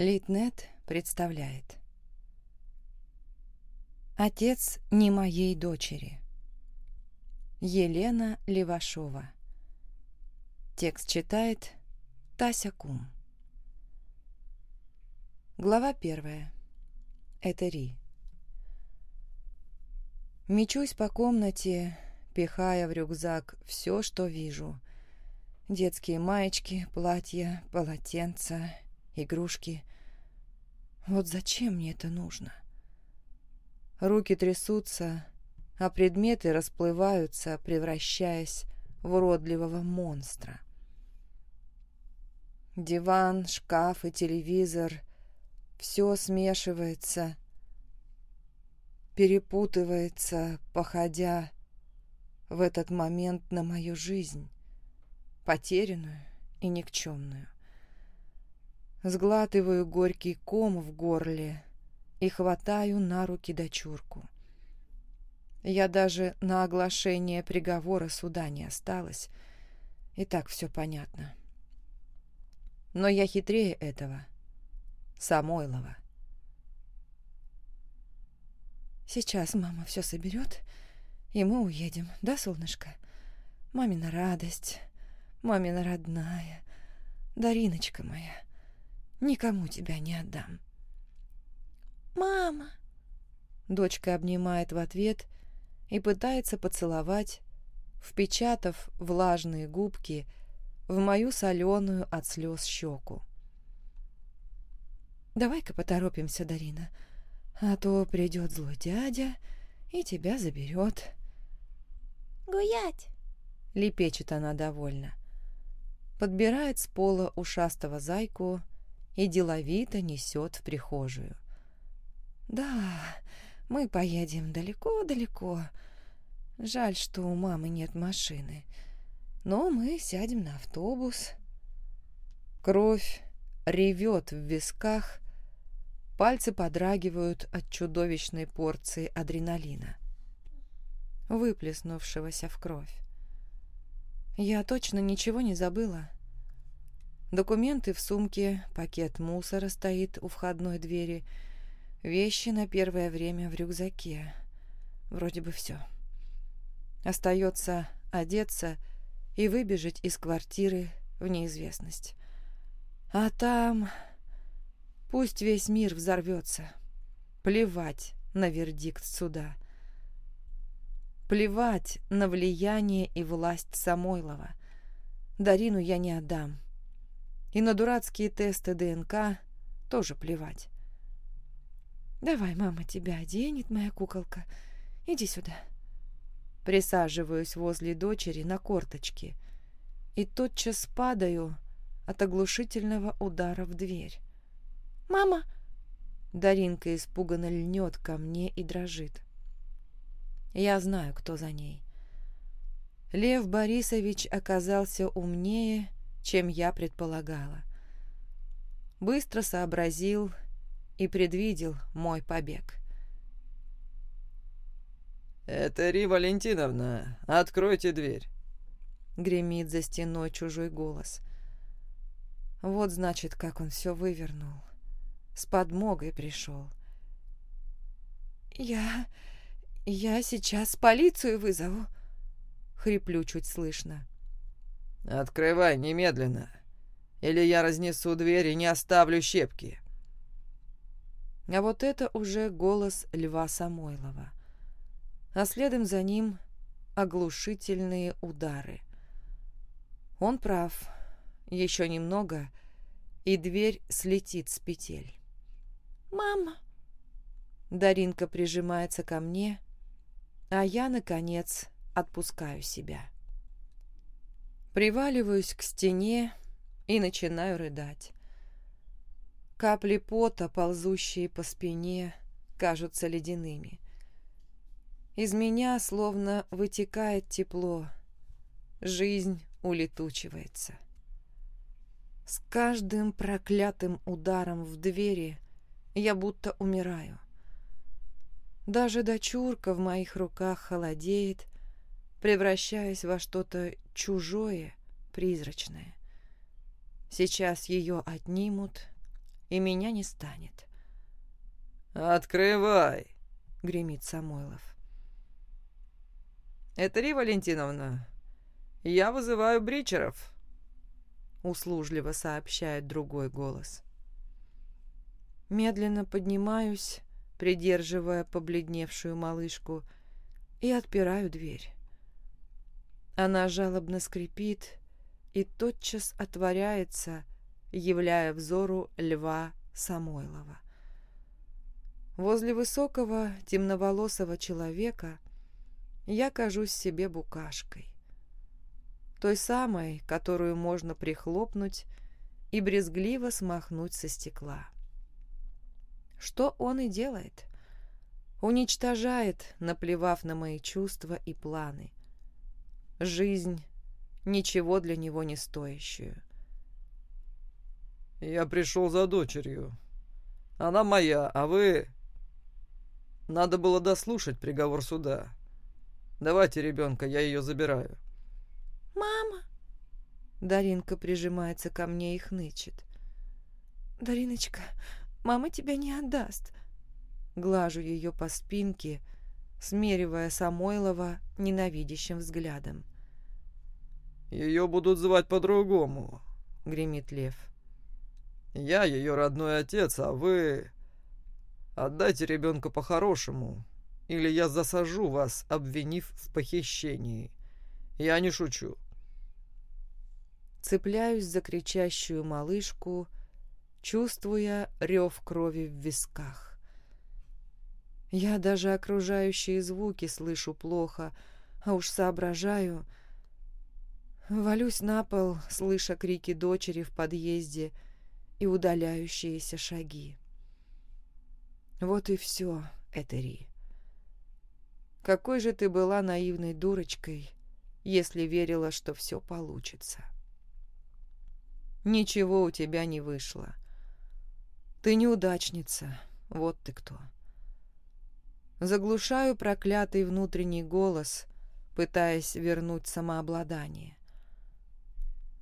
Литнет представляет. Отец не моей дочери. Елена Левашова. Текст читает Тася Кум. Глава первая. Это Ри. Мечусь по комнате, пихая в рюкзак все, что вижу. Детские маечки, платья, полотенца, игрушки. Вот зачем мне это нужно? Руки трясутся, а предметы расплываются, превращаясь в уродливого монстра. Диван, шкаф и телевизор — все смешивается, перепутывается, походя в этот момент на мою жизнь, потерянную и никчемную. Сглатываю горький ком в горле и хватаю на руки дочурку. Я даже на оглашение приговора суда не осталась, и так все понятно. Но я хитрее этого, Самойлова. Сейчас мама все соберет, и мы уедем, да, солнышко? Мамина радость, мамина родная, Дариночка моя — Никому тебя не отдам. «Мама!» Дочка обнимает в ответ и пытается поцеловать, впечатав влажные губки в мою соленую от слез щеку. «Давай-ка поторопимся, Дарина, а то придет злой дядя и тебя заберет». «Гулять!» — лепечет она довольно. Подбирает с пола ушастого зайку и деловито несет в прихожую. «Да, мы поедем далеко-далеко. Жаль, что у мамы нет машины. Но мы сядем на автобус». Кровь ревет в висках, пальцы подрагивают от чудовищной порции адреналина, выплеснувшегося в кровь. Я точно ничего не забыла. Документы в сумке, пакет мусора стоит у входной двери, вещи на первое время в рюкзаке. Вроде бы все. Остается одеться и выбежать из квартиры в неизвестность. А там... Пусть весь мир взорвется. Плевать на вердикт суда. Плевать на влияние и власть Самойлова. Дарину я не отдам. И на дурацкие тесты ДНК тоже плевать. «Давай, мама тебя оденет, моя куколка. Иди сюда». Присаживаюсь возле дочери на корточки и тотчас падаю от оглушительного удара в дверь. «Мама!» Даринка испуганно льнет ко мне и дрожит. Я знаю, кто за ней. Лев Борисович оказался умнее чем я предполагала. Быстро сообразил и предвидел мой побег. «Это Ри Валентиновна, откройте дверь!» Гремит за стеной чужой голос. Вот значит, как он все вывернул. С подмогой пришел. «Я... я сейчас полицию вызову!» Хриплю чуть слышно. «Открывай немедленно, или я разнесу дверь и не оставлю щепки». А вот это уже голос Льва Самойлова. А следом за ним оглушительные удары. Он прав. Еще немного, и дверь слетит с петель. «Мама!» Даринка прижимается ко мне, а я, наконец, отпускаю себя. Приваливаюсь к стене и начинаю рыдать. Капли пота, ползущие по спине, кажутся ледяными. Из меня словно вытекает тепло. Жизнь улетучивается. С каждым проклятым ударом в двери я будто умираю. Даже дочурка в моих руках холодеет, превращаясь во что-то чужое, призрачное. Сейчас ее отнимут, и меня не станет. «Открывай!» — гремит Самойлов. «Это Ри Валентиновна. Я вызываю Бричеров», — услужливо сообщает другой голос. Медленно поднимаюсь, придерживая побледневшую малышку, и отпираю дверь. Она жалобно скрипит и тотчас отворяется, являя взору льва Самойлова. Возле высокого темноволосого человека я кажусь себе букашкой. Той самой, которую можно прихлопнуть и брезгливо смахнуть со стекла. Что он и делает. Уничтожает, наплевав на мои чувства и планы. Жизнь — ничего для него не стоящую. «Я пришел за дочерью. Она моя, а вы...» «Надо было дослушать приговор суда. Давайте ребенка, я ее забираю». «Мама!» Даринка прижимается ко мне и хнычет. «Дариночка, мама тебя не отдаст». Глажу ее по спинке, смеривая Самойлова ненавидящим взглядом. «Ее будут звать по-другому», — гремит Лев. Я ее родной отец, а вы... Отдайте ребенка по-хорошему, или я засажу вас, обвинив в похищении. Я не шучу. Цепляюсь за кричащую малышку, чувствуя рев крови в висках. Я даже окружающие звуки слышу плохо, а уж соображаю. Валюсь на пол, слыша крики дочери в подъезде — и удаляющиеся шаги. Вот и все, Этери. Какой же ты была наивной дурочкой, если верила, что все получится. Ничего у тебя не вышло. Ты неудачница, вот ты кто. Заглушаю проклятый внутренний голос, пытаясь вернуть самообладание.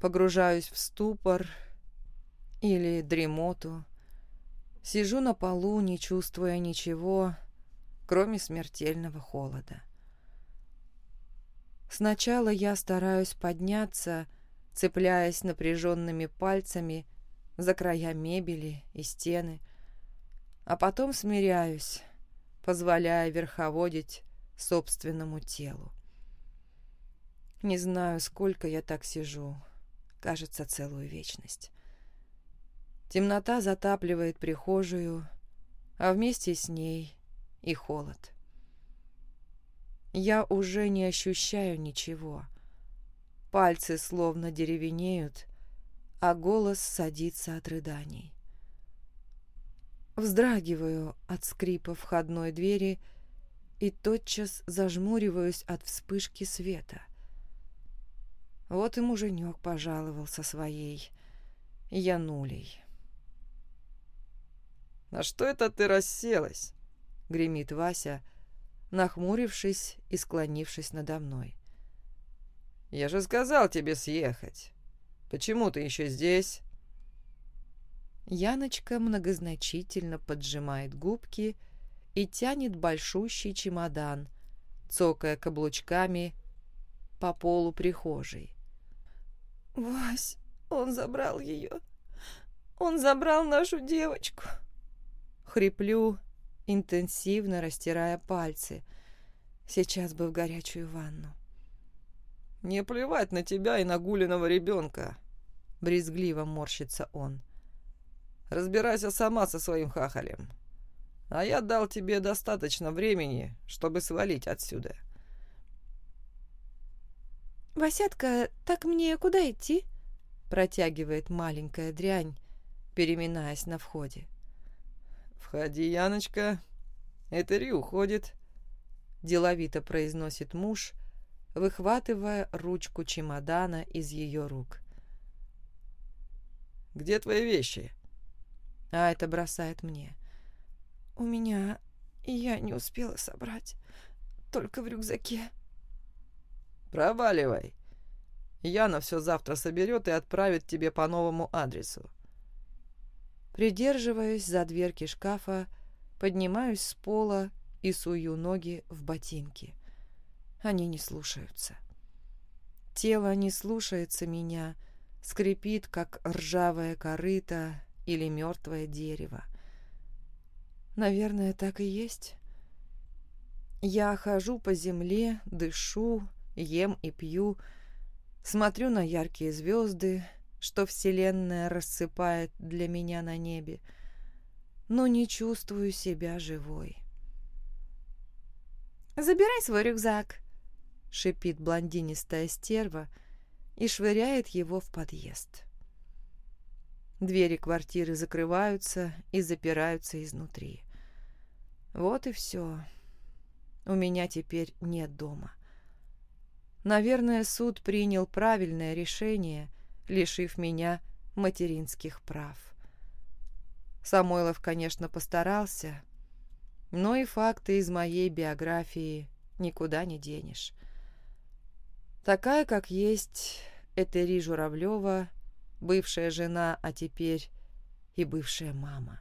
Погружаюсь в ступор или дремоту. Сижу на полу, не чувствуя ничего, кроме смертельного холода. Сначала я стараюсь подняться, цепляясь напряженными пальцами за края мебели и стены, а потом смиряюсь, позволяя верховодить собственному телу. Не знаю, сколько я так сижу, кажется, целую вечность. Темнота затапливает прихожую, а вместе с ней и холод. Я уже не ощущаю ничего. Пальцы словно деревенеют, а голос садится от рыданий. Вздрагиваю от скрипа входной двери и тотчас зажмуриваюсь от вспышки света. Вот и муженек пожаловал со своей Янулей. «На что это ты расселась?» — гремит Вася, нахмурившись и склонившись надо мной. «Я же сказал тебе съехать. Почему ты еще здесь?» Яночка многозначительно поджимает губки и тянет большущий чемодан, цокая каблучками по полу прихожей. «Вась, он забрал ее. Он забрал нашу девочку». Хриплю, интенсивно растирая пальцы. Сейчас бы в горячую ванну. «Не плевать на тебя и на Гулиного ребенка», — брезгливо морщится он. «Разбирайся сама со своим хахалем. А я дал тебе достаточно времени, чтобы свалить отсюда». «Васятка, так мне куда идти?» — протягивает маленькая дрянь, переминаясь на входе. «Входи, Яночка. Этери уходит», — деловито произносит муж, выхватывая ручку чемодана из ее рук. «Где твои вещи?» А это бросает мне. «У меня... Я не успела собрать. Только в рюкзаке». «Проваливай. Яна все завтра соберет и отправит тебе по новому адресу». Придерживаюсь за дверки шкафа, поднимаюсь с пола и сую ноги в ботинки. Они не слушаются. Тело не слушается меня, скрипит, как ржавая корыта или мертвое дерево. Наверное, так и есть. Я хожу по земле, дышу, ем и пью, смотрю на яркие звезды, что Вселенная рассыпает для меня на небе, но не чувствую себя живой. «Забирай свой рюкзак», — шипит блондинистая стерва и швыряет его в подъезд. Двери квартиры закрываются и запираются изнутри. Вот и все. У меня теперь нет дома. Наверное, суд принял правильное решение, лишив меня материнских прав. Самойлов, конечно, постарался, но и факты из моей биографии никуда не денешь. Такая, как есть, Этери Журавлева, бывшая жена, а теперь и бывшая мама.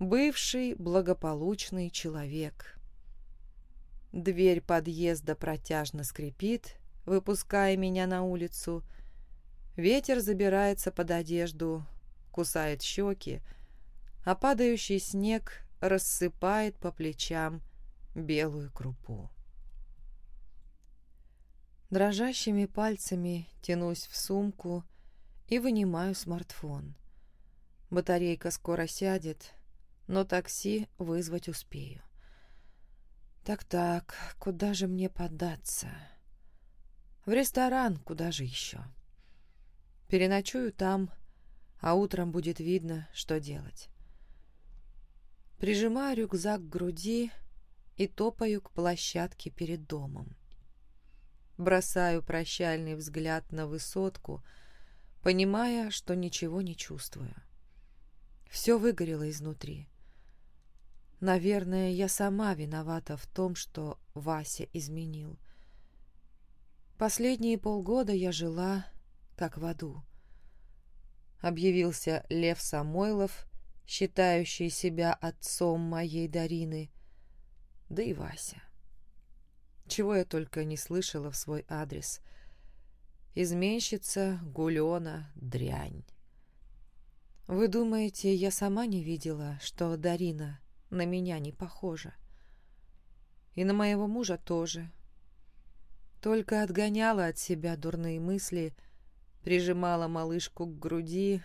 Бывший благополучный человек. Дверь подъезда протяжно скрипит, выпуская меня на улицу. Ветер забирается под одежду, кусает щеки, а падающий снег рассыпает по плечам белую крупу. Дрожащими пальцами тянусь в сумку и вынимаю смартфон. Батарейка скоро сядет, но такси вызвать успею. Так-так, куда же мне податься? В ресторан, куда же еще? Переночую там, а утром будет видно, что делать. Прижимаю рюкзак к груди и топаю к площадке перед домом. Бросаю прощальный взгляд на высотку, понимая, что ничего не чувствую. Все выгорело изнутри. Наверное, я сама виновата в том, что Вася изменил. Последние полгода я жила как в аду. Объявился Лев Самойлов, считающий себя отцом моей Дарины, да и Вася. Чего я только не слышала в свой адрес. Изменщица, гулена, дрянь. Вы думаете, я сама не видела, что Дарина на меня не похожа. И на моего мужа тоже. Только отгоняла от себя дурные мысли, прижимала малышку к груди,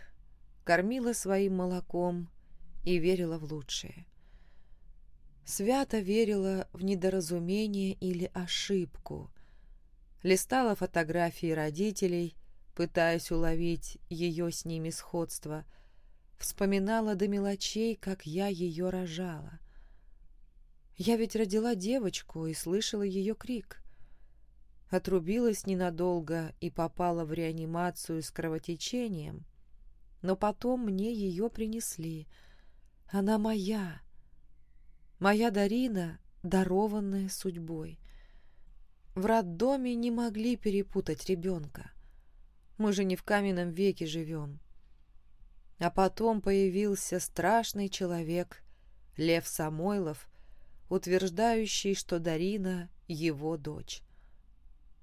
кормила своим молоком и верила в лучшее. Свято верила в недоразумение или ошибку. Листала фотографии родителей, пытаясь уловить ее с ними сходство – Вспоминала до мелочей, как я ее рожала. Я ведь родила девочку и слышала ее крик. Отрубилась ненадолго и попала в реанимацию с кровотечением, но потом мне ее принесли. Она моя. Моя Дарина, дарованная судьбой. В роддоме не могли перепутать ребенка. Мы же не в каменном веке живем. А потом появился страшный человек, Лев Самойлов, утверждающий, что Дарина — его дочь.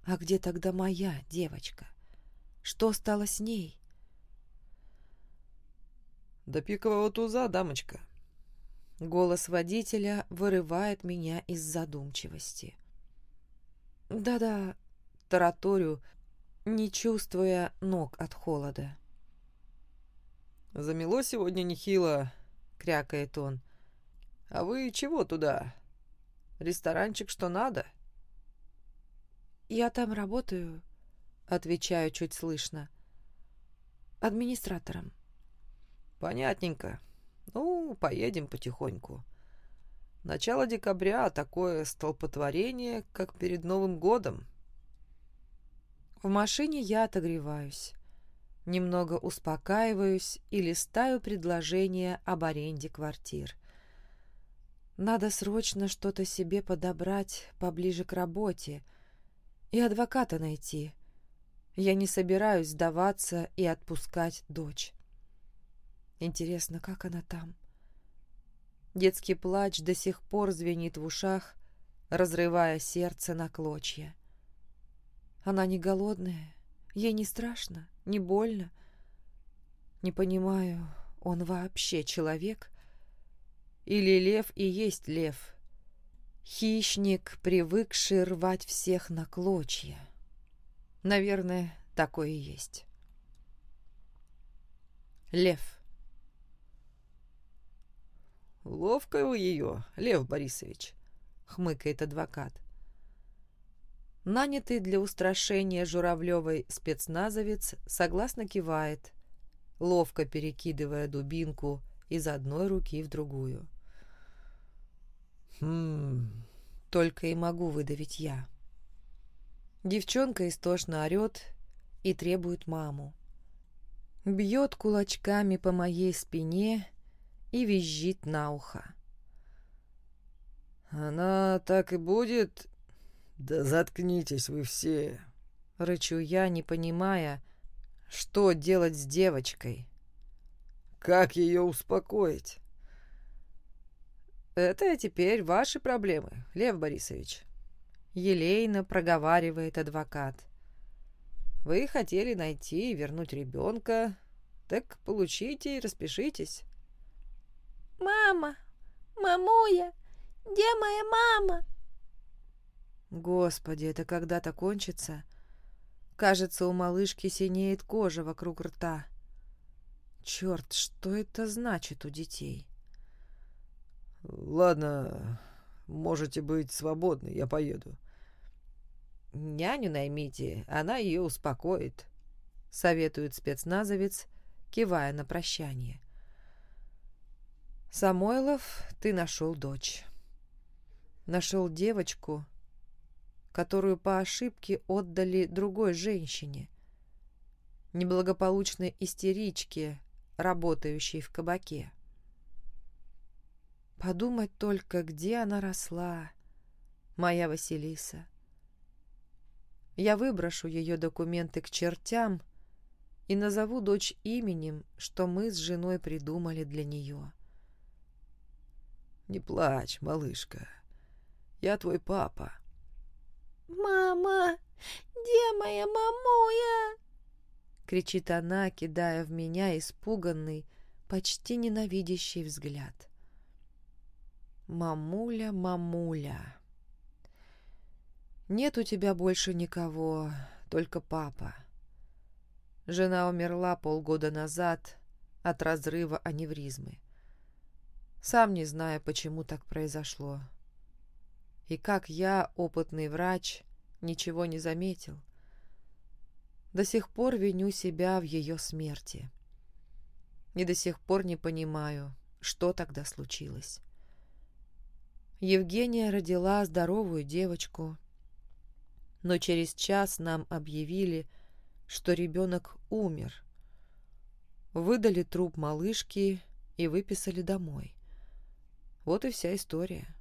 А где тогда моя девочка? Что стало с ней? «До пикового туза, дамочка». Голос водителя вырывает меня из задумчивости. «Да-да», — тараторю, не чувствуя ног от холода. «Замело сегодня нехило», — крякает он. «А вы чего туда? Ресторанчик что надо?» «Я там работаю», — отвечаю чуть слышно. «Администратором». «Понятненько. Ну, поедем потихоньку. Начало декабря такое столпотворение, как перед Новым годом». В машине я отогреваюсь немного успокаиваюсь и листаю предложения об аренде квартир. Надо срочно что-то себе подобрать поближе к работе и адвоката найти. Я не собираюсь сдаваться и отпускать дочь. Интересно, как она там? Детский плач до сих пор звенит в ушах, разрывая сердце на клочья. Она не голодная, ей не страшно, не больно. Не понимаю, он вообще человек? Или лев и есть лев? Хищник, привыкший рвать всех на клочья. Наверное, такое и есть. Лев. «Ловко вы ее, Лев Борисович», — хмыкает адвокат. Нанятый для устрашения Журавлевой спецназовец согласно кивает, ловко перекидывая дубинку из одной руки в другую. «Хм...» — только и могу выдавить я. Девчонка истошно орет и требует маму. Бьет кулачками по моей спине и визжит на ухо. «Она так и будет...» «Да заткнитесь вы все!» Рычу я, не понимая, что делать с девочкой. «Как ее успокоить?» «Это теперь ваши проблемы, Лев Борисович», — елейно проговаривает адвокат. «Вы хотели найти и вернуть ребенка, так получите и распишитесь». «Мама! Мамуя! Где моя мама?» Господи, это когда-то кончится? Кажется, у малышки синеет кожа вокруг рта. Черт, что это значит у детей? «Ладно, можете быть свободны, я поеду». «Няню наймите, она ее успокоит», — советует спецназовец, кивая на прощание. «Самойлов, ты нашел дочь. Нашел девочку, которую по ошибке отдали другой женщине, неблагополучной истеричке, работающей в кабаке. Подумать только, где она росла, моя Василиса. Я выброшу ее документы к чертям и назову дочь именем, что мы с женой придумали для нее. «Не плачь, малышка. Я твой папа». «Мама! Где моя мамуя?» кричит она, кидая в меня испуганный, почти ненавидящий взгляд. «Мамуля, мамуля!» «Нет у тебя больше никого, только папа. Жена умерла полгода назад от разрыва аневризмы. Сам не знаю, почему так произошло. И как я, опытный врач, ничего не заметил. До сих пор виню себя в ее смерти. И до сих пор не понимаю, что тогда случилось. Евгения родила здоровую девочку, но через час нам объявили, что ребенок умер. Выдали труп малышки и выписали домой. Вот и вся история.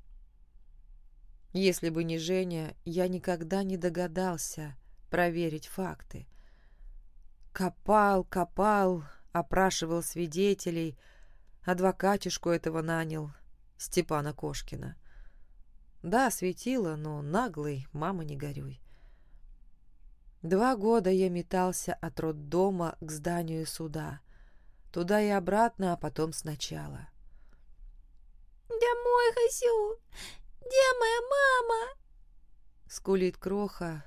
Если бы не Женя, я никогда не догадался проверить факты. Копал, копал, опрашивал свидетелей, адвокатишку этого нанял, Степана Кошкина. Да, светило, но наглый, мама, не горюй. Два года я метался от роддома к зданию суда. Туда и обратно, а потом сначала. «Домой хочу! Где моя мама?» Скулит кроха,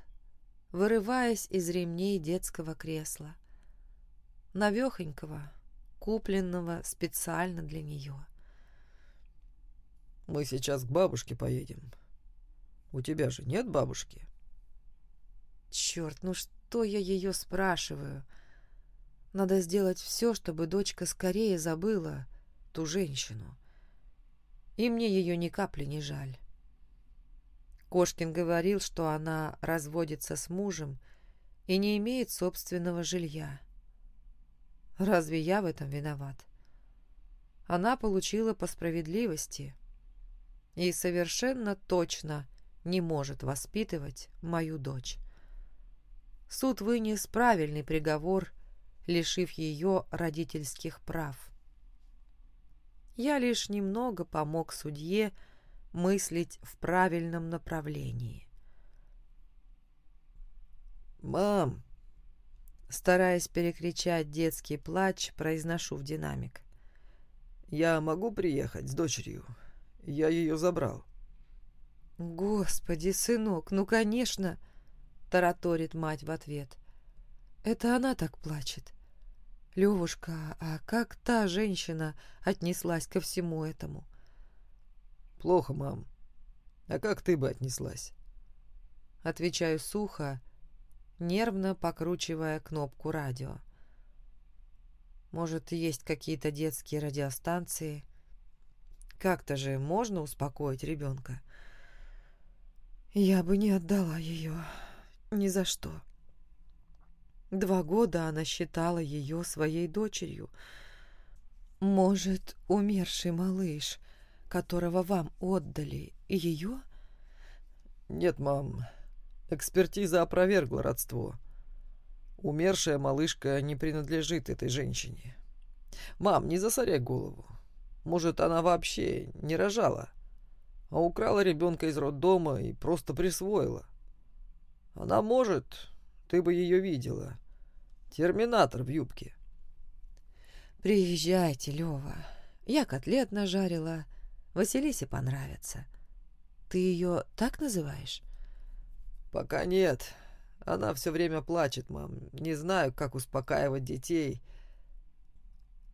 вырываясь из ремней детского кресла. Навехонького, купленного специально для нее. «Мы сейчас к бабушке поедем. У тебя же нет бабушки?» Черт, ну что я ее спрашиваю? Надо сделать все, чтобы дочка скорее забыла ту женщину и мне ее ни капли не жаль. Кошкин говорил, что она разводится с мужем и не имеет собственного жилья. Разве я в этом виноват? Она получила по справедливости и совершенно точно не может воспитывать мою дочь. Суд вынес правильный приговор, лишив ее родительских прав. Я лишь немного помог судье мыслить в правильном направлении. «Мам!» Стараясь перекричать детский плач, произношу в динамик. «Я могу приехать с дочерью? Я ее забрал». «Господи, сынок, ну, конечно!» — тараторит мать в ответ. «Это она так плачет. Левушка, а как та женщина отнеслась ко всему этому?» «Плохо, мам. А как ты бы отнеслась?» Отвечаю сухо, нервно покручивая кнопку радио. Может, есть какие-то детские радиостанции? Как-то же можно успокоить ребенка? Я бы не отдала ее ни за что. Два года она считала ее своей дочерью. Может, умерший малыш, которого вам отдали, ее? Нет, мам, Экспертиза опровергла родство. Умершая малышка не принадлежит этой женщине. Мам, не засоряй голову. Может, она вообще не рожала, а украла ребенка из роддома и просто присвоила. Она может, ты бы ее видела. Терминатор в юбке. Приезжайте, Лева. Я котлет нажарила. Василисе понравится. Ты ее так называешь? «Пока нет. Она все время плачет, мам. Не знаю, как успокаивать детей».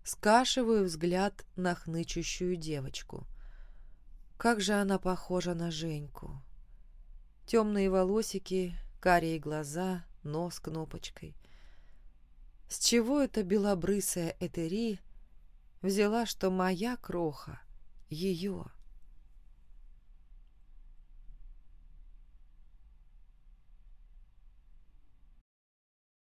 Скашиваю взгляд на хнычущую девочку. Как же она похожа на Женьку. Темные волосики, карие глаза, нос кнопочкой. С чего эта белобрысая Этери взяла, что моя кроха — ее?